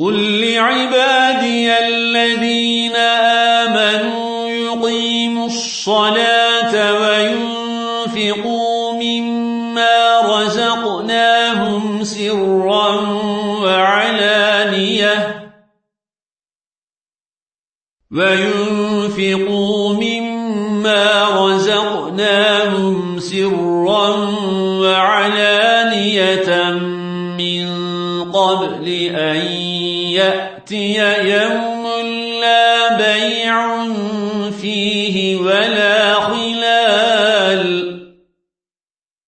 قل لعبادي الذين آمنوا يقيموا الصلاة وينفقوا مما رزقناهم سرا وعلانية وينفقوا مما رزقناهم سرا وعلانية من قبل أن يأتي يوم لا بيع فيه ولا